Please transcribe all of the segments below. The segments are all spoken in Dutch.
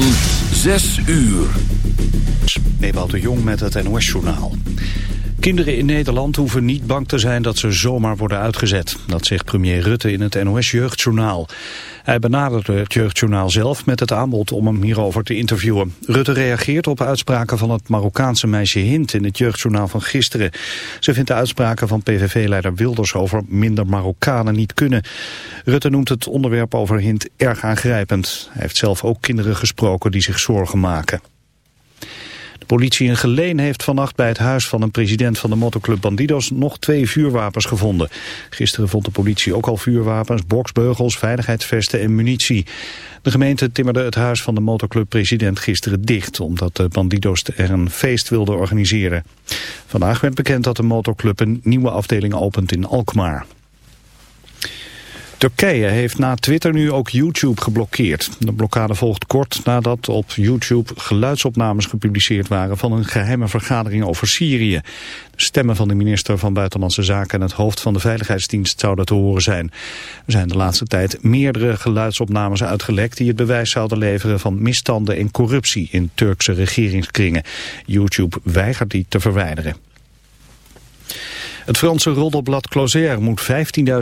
van 6 uur. Ewout de Jong met het NOS-journaal. Kinderen in Nederland hoeven niet bang te zijn dat ze zomaar worden uitgezet. Dat zegt premier Rutte in het NOS-jeugdjournaal. Hij benaderde het jeugdjournaal zelf met het aanbod om hem hierover te interviewen. Rutte reageert op uitspraken van het Marokkaanse meisje Hint in het jeugdjournaal van gisteren. Ze vindt de uitspraken van PVV-leider Wilders over minder Marokkanen niet kunnen. Rutte noemt het onderwerp over Hint erg aangrijpend. Hij heeft zelf ook kinderen gesproken die zich zorgen maken. De politie in Geleen heeft vannacht bij het huis van een president van de motoclub Bandidos nog twee vuurwapens gevonden. Gisteren vond de politie ook al vuurwapens, boksbeugels, veiligheidsvesten en munitie. De gemeente timmerde het huis van de motoclub president gisteren dicht, omdat de Bandidos er een feest wilden organiseren. Vandaag werd bekend dat de motoclub een nieuwe afdeling opent in Alkmaar. Turkije heeft na Twitter nu ook YouTube geblokkeerd. De blokkade volgt kort nadat op YouTube geluidsopnames gepubliceerd waren van een geheime vergadering over Syrië. De stemmen van de minister van Buitenlandse Zaken en het hoofd van de Veiligheidsdienst zouden te horen zijn. Er zijn de laatste tijd meerdere geluidsopnames uitgelekt die het bewijs zouden leveren van misstanden en corruptie in Turkse regeringskringen. YouTube weigert die te verwijderen. Het Franse roddelblad Closer moet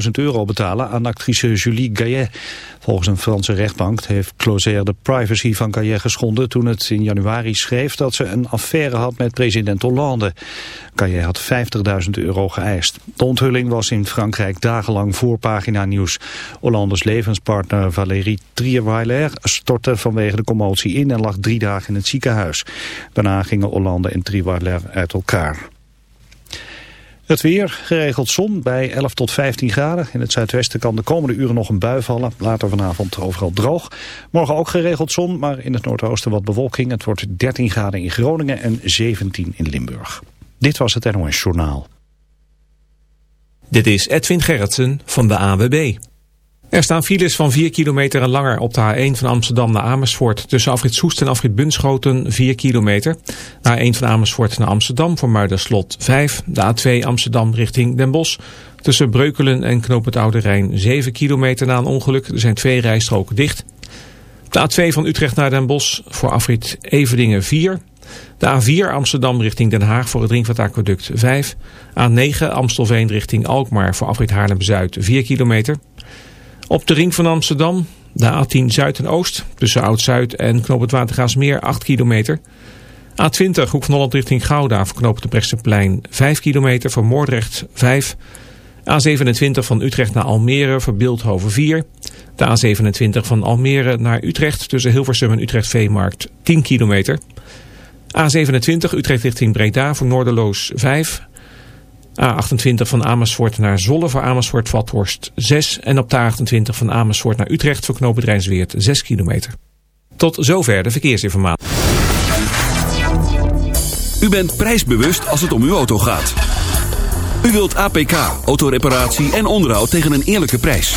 15.000 euro betalen aan actrice Julie Gaillet. Volgens een Franse rechtbank heeft Closer de privacy van Gaillet geschonden toen het in januari schreef dat ze een affaire had met president Hollande. Gaillet had 50.000 euro geëist. De onthulling was in Frankrijk dagenlang voorpagina nieuws. Hollandes levenspartner Valérie Trierweiler stortte vanwege de commotie in en lag drie dagen in het ziekenhuis. Daarna gingen Hollande en Trierweiler uit elkaar. Het weer, geregeld zon bij 11 tot 15 graden. In het zuidwesten kan de komende uren nog een bui vallen. Later vanavond overal droog. Morgen ook geregeld zon, maar in het noordoosten wat bewolking. Het wordt 13 graden in Groningen en 17 in Limburg. Dit was het NOS Journaal. Dit is Edwin Gerritsen van de AWB. Er staan files van 4 kilometer en langer op de A1 van Amsterdam naar Amersfoort. Tussen Afrit Soest en Afrit Bunschoten 4 kilometer. De A1 van Amersfoort naar Amsterdam voor Muiderslot 5. De A2 Amsterdam richting Den Bosch. Tussen Breukelen en Knoop het Oude Rijn 7 kilometer na een ongeluk. Er zijn twee rijstroken dicht. De A2 van Utrecht naar Den Bosch voor Afrit Everdingen 4. De A4 Amsterdam richting Den Haag voor het Ringvaartaqueduct 5. A9 Amstelveen richting Alkmaar voor Afrit Haarlem-Zuid 4 kilometer. Op de ring van Amsterdam, de A10 Zuid en Oost, tussen Oud-Zuid en Knoop het Watergaasmeer 8 kilometer. A20 Hoek van Holland richting Gouda voor Knoop Brechtseplein 5 kilometer, voor Moordrecht 5. A27 van Utrecht naar Almere voor Beeldhoven 4. De A27 van Almere naar Utrecht tussen Hilversum en Utrecht Veemarkt 10 kilometer. A27 Utrecht richting Breda voor Noorderloos 5. A28 van Amersfoort naar Zolle voor Amersfoort Vathorst 6. En op de A28 van Amersfoort naar Utrecht voor knooppunt Rijnsweert 6 kilometer. Tot zover de verkeersinformatie. U bent prijsbewust als het om uw auto gaat. U wilt APK, autoreparatie en onderhoud tegen een eerlijke prijs.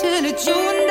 till it's June.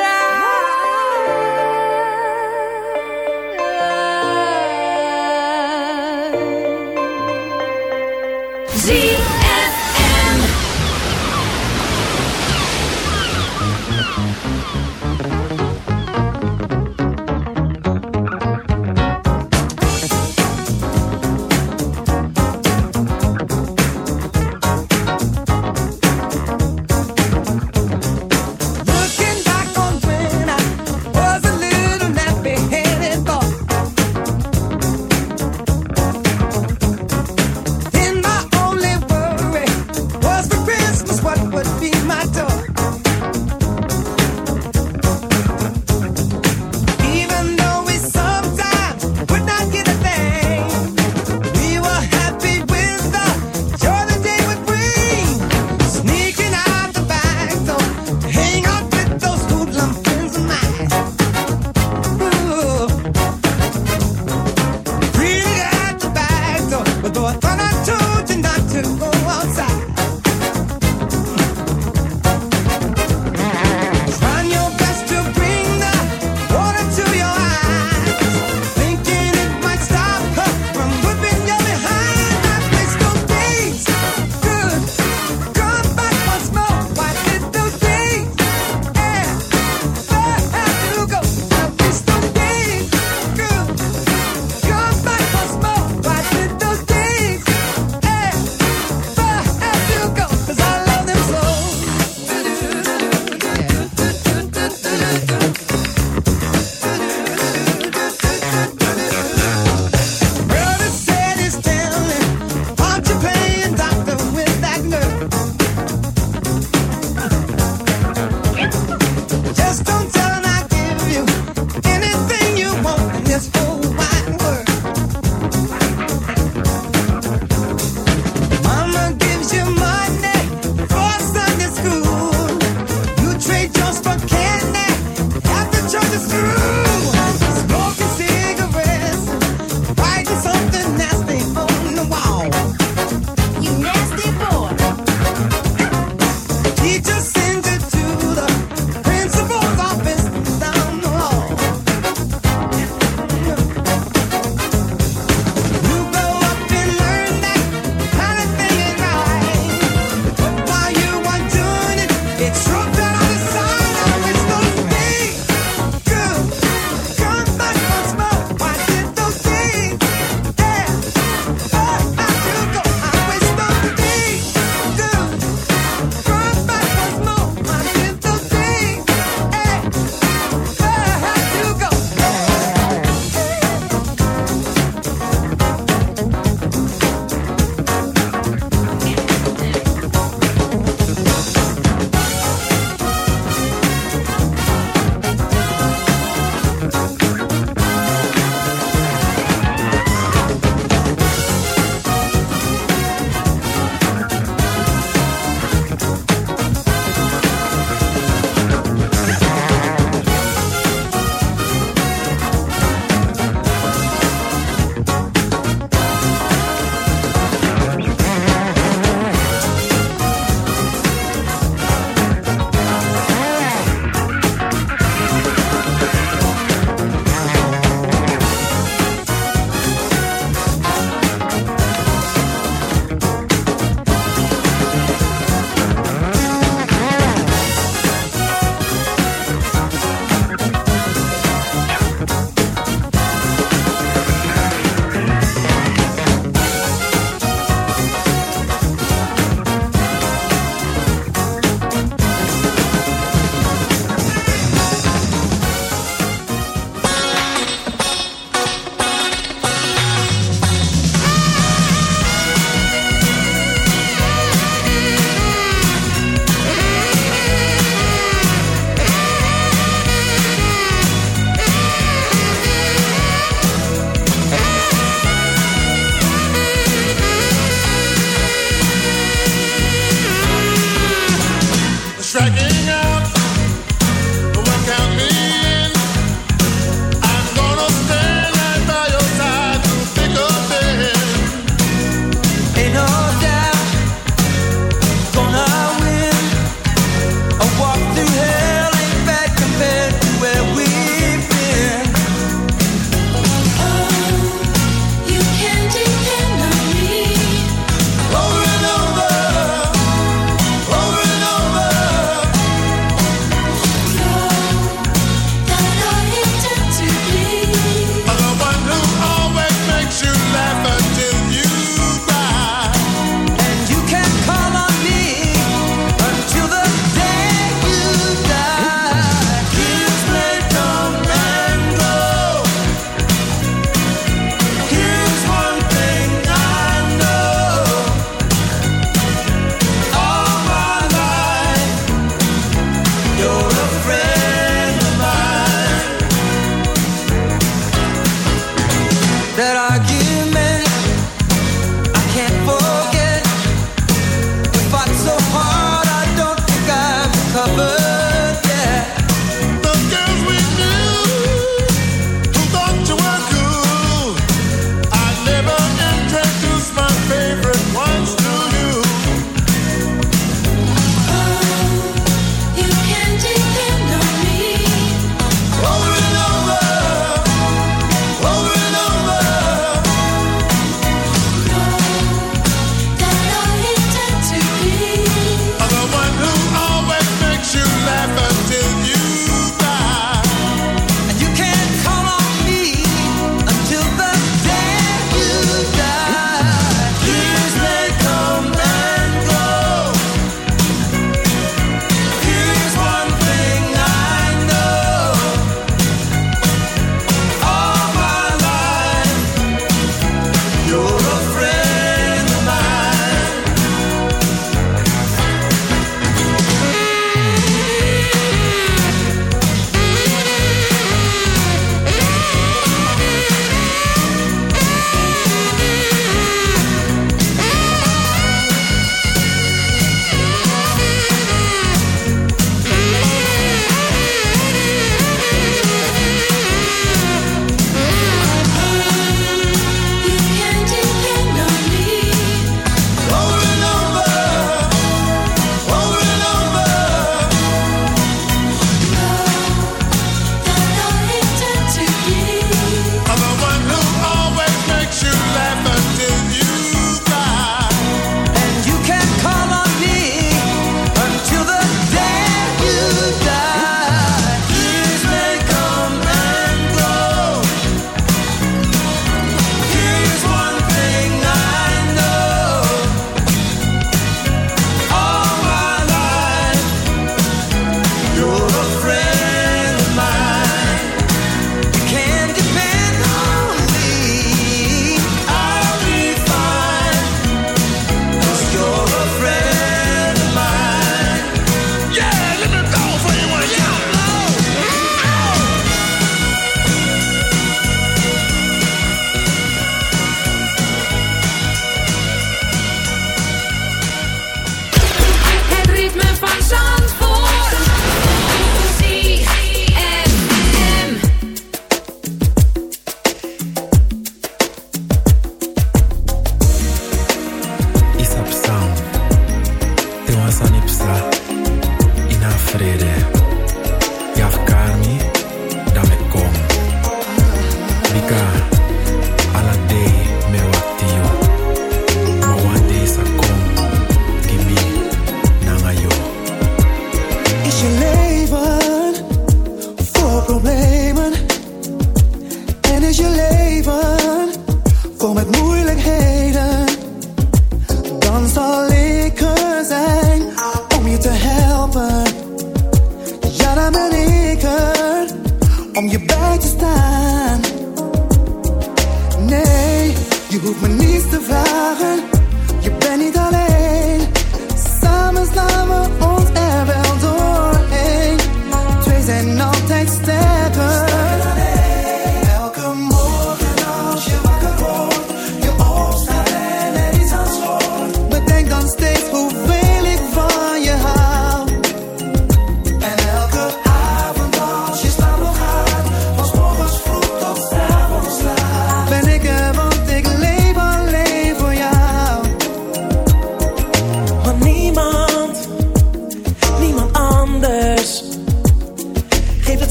You manipulate.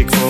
magic for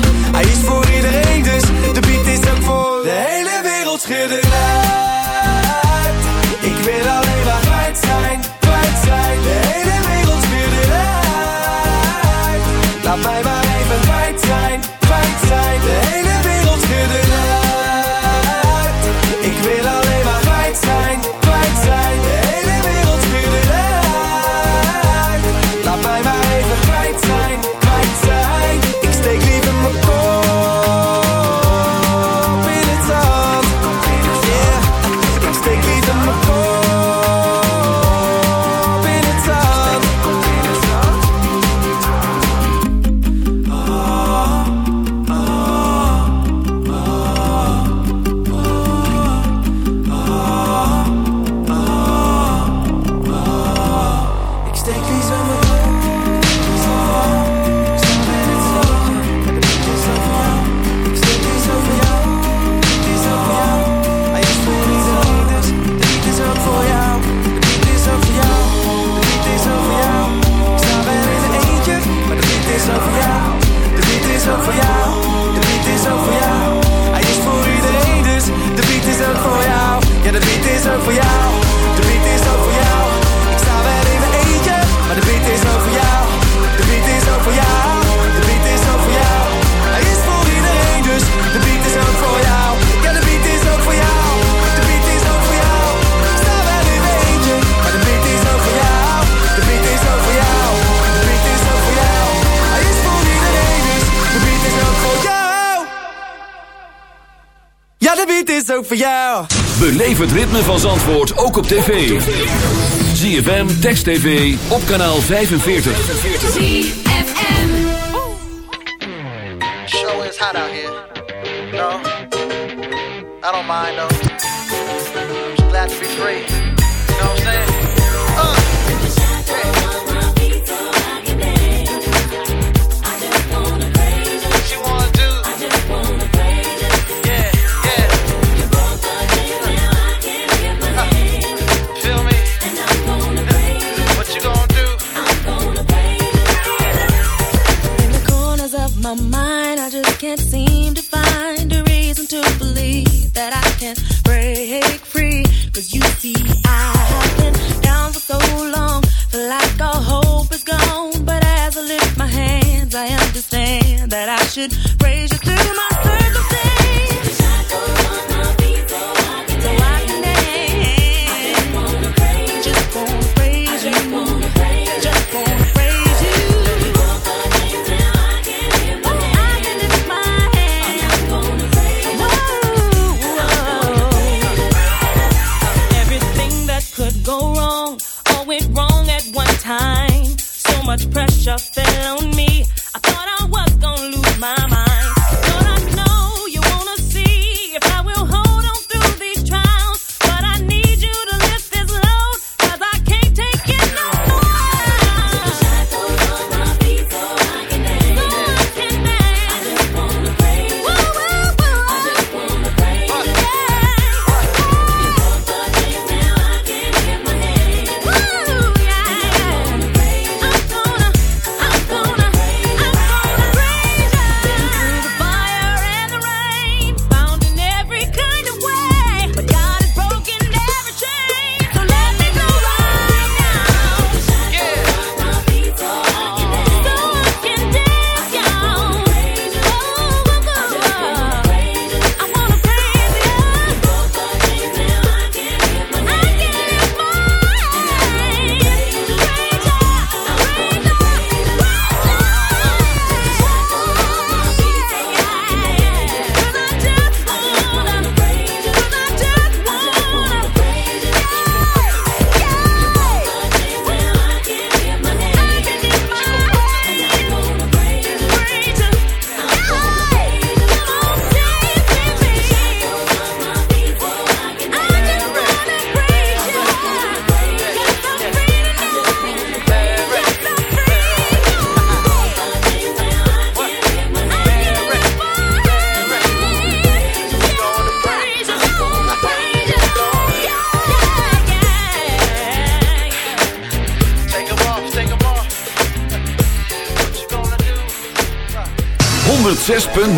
is ook voor jou. Beleef het ritme van Zandvoort ook op tv. ZFM, Text TV, op kanaal 45. ZFM. Show is hot out here. No, I don't mind though.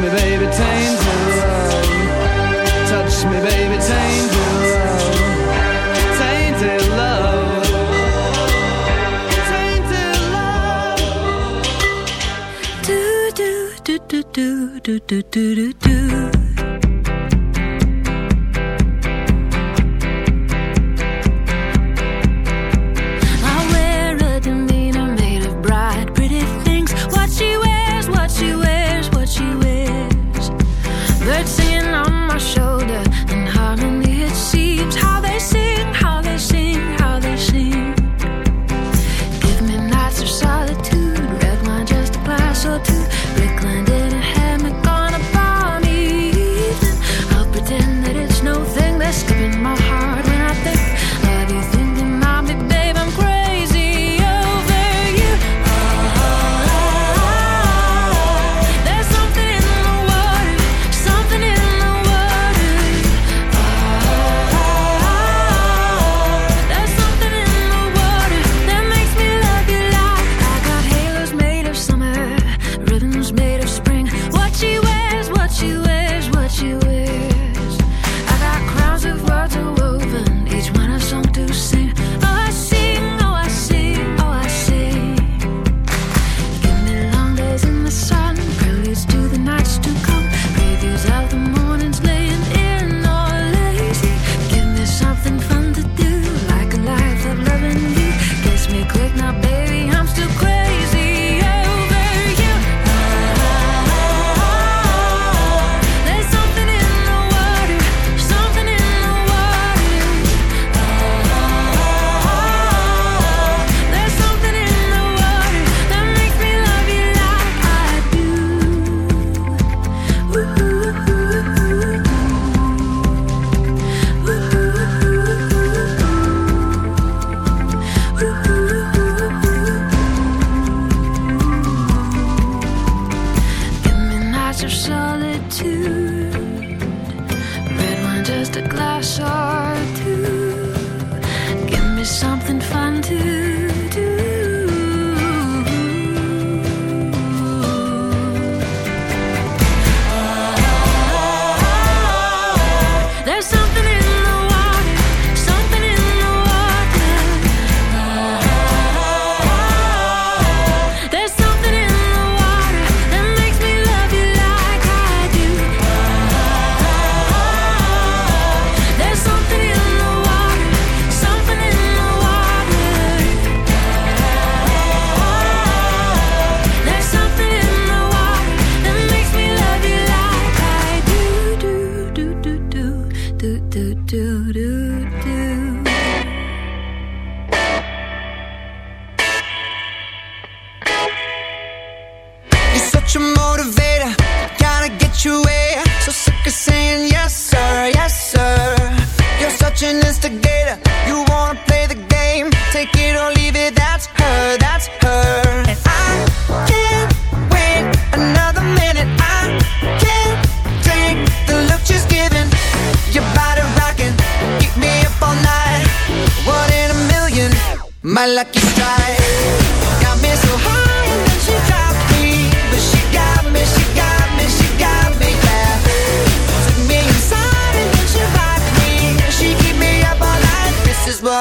me, baby, tainted love. Touch me, baby, tainted love. Tainted love. Tainted love. Do do do do do do do do do.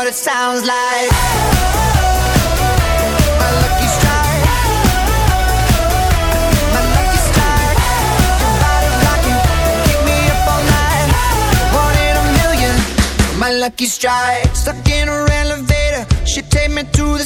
it sounds like. My lucky strike. My lucky strike. Me up all night. One in a million. My lucky strike. Stuck in her elevator. She take me to the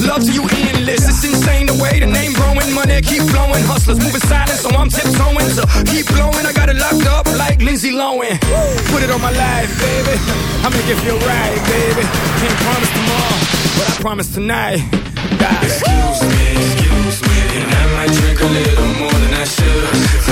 Love to you endless. It's insane the way the name growing, money keep flowing. Hustlers moving silent, so I'm tiptoeing. So keep blowing, I got it locked up like Lindsay Lohan. Put it on my life, baby. I'ma give you a ride, baby. Can't promise tomorrow, but I promise tonight. Excuse me, excuse me, and I might drink a little more than I should